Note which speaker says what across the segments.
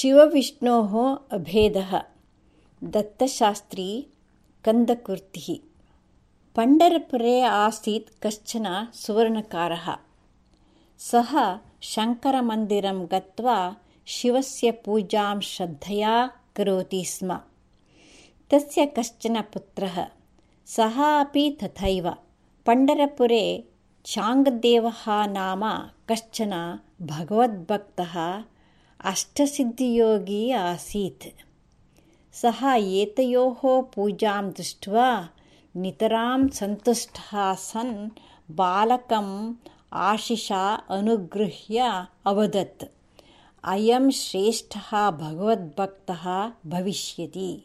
Speaker 1: शिवविष्णोः अभेदः। दत्तशास्त्री कन्दकुर्तिः पण्डरपुरे आसीत् कश्चन सुवर्णकारः। सः शङ्करमन्दिरं गत्वा शिवस्य पूजां श्रद्धया करोति स्म। तस्य कश्चन पुत्रः। सः अपि तथैव। पण्डरपुरे चाङ्गदेवः नाम कश्चन भगवद्भक्तः अष्टसिद्धियोगी आसीत्। सः एतयोः पूजां दृष्ट्वा नितरां सन्तुष्टः सन् बालकम् आशिषा अनुगृह्य अवदत् अयं श्रेष्ठः भगवद्भक्तः भविष्यति।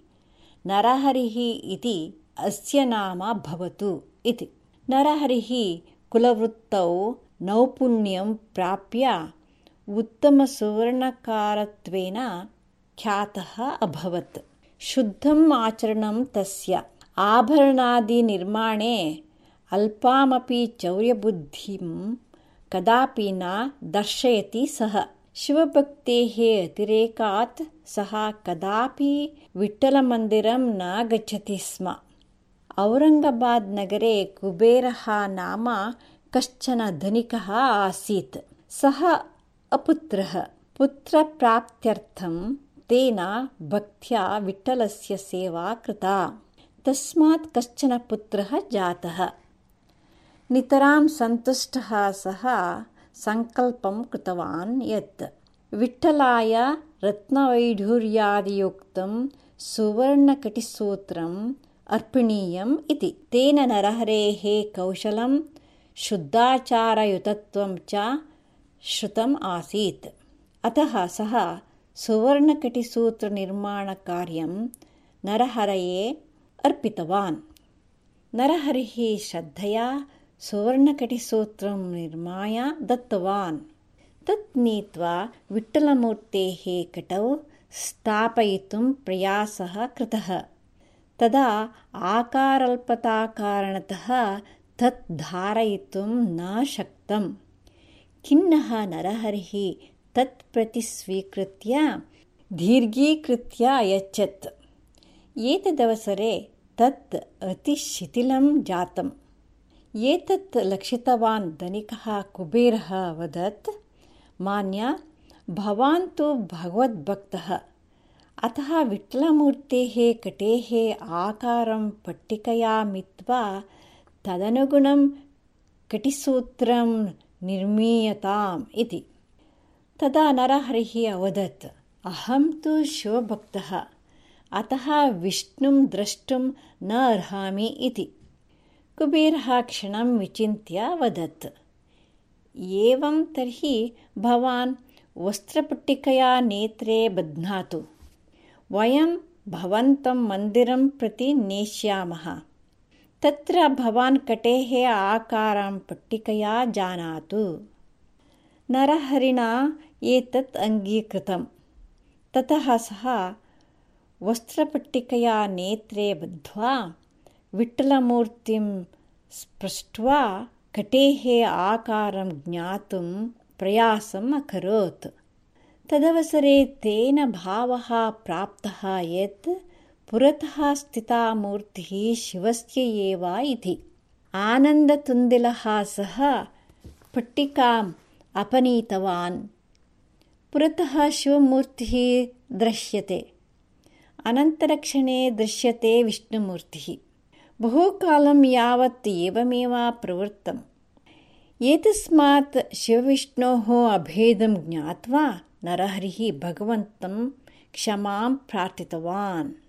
Speaker 1: नरहरिः इति अस्य नाम भवतु इति। नरहरिः कुलवृत्तौ नैपुण्यं प्राप्य उत्तमसुवर्णकारत्वेन ख्यातः अभवत्। शुद्धम् आचरणं तस्य। आभरणादिनिर्माणे अल्पामपि चौर्यबुद्धिं कदापि न दर्शयति सः। शिवभक्तेः अतिरेकात् सः कदापि विठ्ठलमन्दिरं न गच्छति स्म। औरङ्गाबाद् नगरे कुबेरः नाम कश्चन धनिकः आसीत्। सः अपुत्रः। पुत्रप्राप्त्यर्थं तेन भक्त्या विठ्ठलस्य सेवा कृता। तस्मात् कश्चन पुत्रः जातः। नितरां सन्तुष्टः सः सङ्कल्पं कृतवान् यत् विठ्ठलाय रत्नवैढूर्यादियुक्तं सुवर्णकटिसूत्रम् अर्पणीयम् इति। तेन नरहरेः कौशलं शुद्धाचारयुतत्वं च श्रुतम् आसीत्। अतः सः सुवर्णकटिसूत्रनिर्माणकार्यं नरहरये अर्पितवान्। नरहरिः श्रद्धया सुवर्णकटिसूत्रं निर्माय दत्तवान्। तत् नीत्वा विठ्ठलमूर्तेः कटौ स्थापयितुं प्रयासः कृतः। तदा आकारल्पताकारणतः तत् धारयितुं न शक्तम् खिन्नः नरहरिः तत् प्रति स्वीकृत्य दीर्घीकृत्य अयच्छत् एतदवसरे तत् अतिशिथिलं जातम्। एतत् लक्षितवान् धनिकः कुबेरः अवदत् मान्य भवान् तु भगवद्भक्तः। अतः विठ्ठलमूर्तेः कटेः आकारं पट्टिकया मित्वा तदनुगुणं कटिसूत्रं निर्मीयताम् इति। तदा नरहरिः अवदत् अहं तु शिवभक्तः अतः विष्णुं द्रष्टुं न अर्हामि इति। कुबेरः क्षणं विचिन्त्य वदत् एवं तर्हि भवान् वस्त्रपट्टिकया नेत्रे बध्नातु। वयं भवन्तं मन्दिरं प्रति नेष्यामः तत्र भवान् कटेः आकारं पट्टिकया जानातु। नरहरिणा एतत् अङ्गीकृतं ततः सः वस्त्रपट्टिकया नेत्रे बद्ध्वा विठ्ठलमूर्तिं स्पृष्ट्वा कटेः आकारं ज्ञातुं प्रयासम् अकरोत्। तदवसरे तेन भावः प्राप्तः यत् पुरतः स्थिता मूर्तिः शिवस्य एव इति। आनन्दतुन्दिलः सः पट्टिकाम् अपनीतवान्। पुरतः शिवमूर्तिः दृश्यते। अनन्तरक्षणे दृश्यते विष्णुमूर्तिः। बहुकालं यावत् एवमेव प्रवृत्तम् एतस्मात् शिवविष्णोः अभेदं ज्ञात्वा नरहरिः भगवन्तं क्षमां प्रार्थितवान्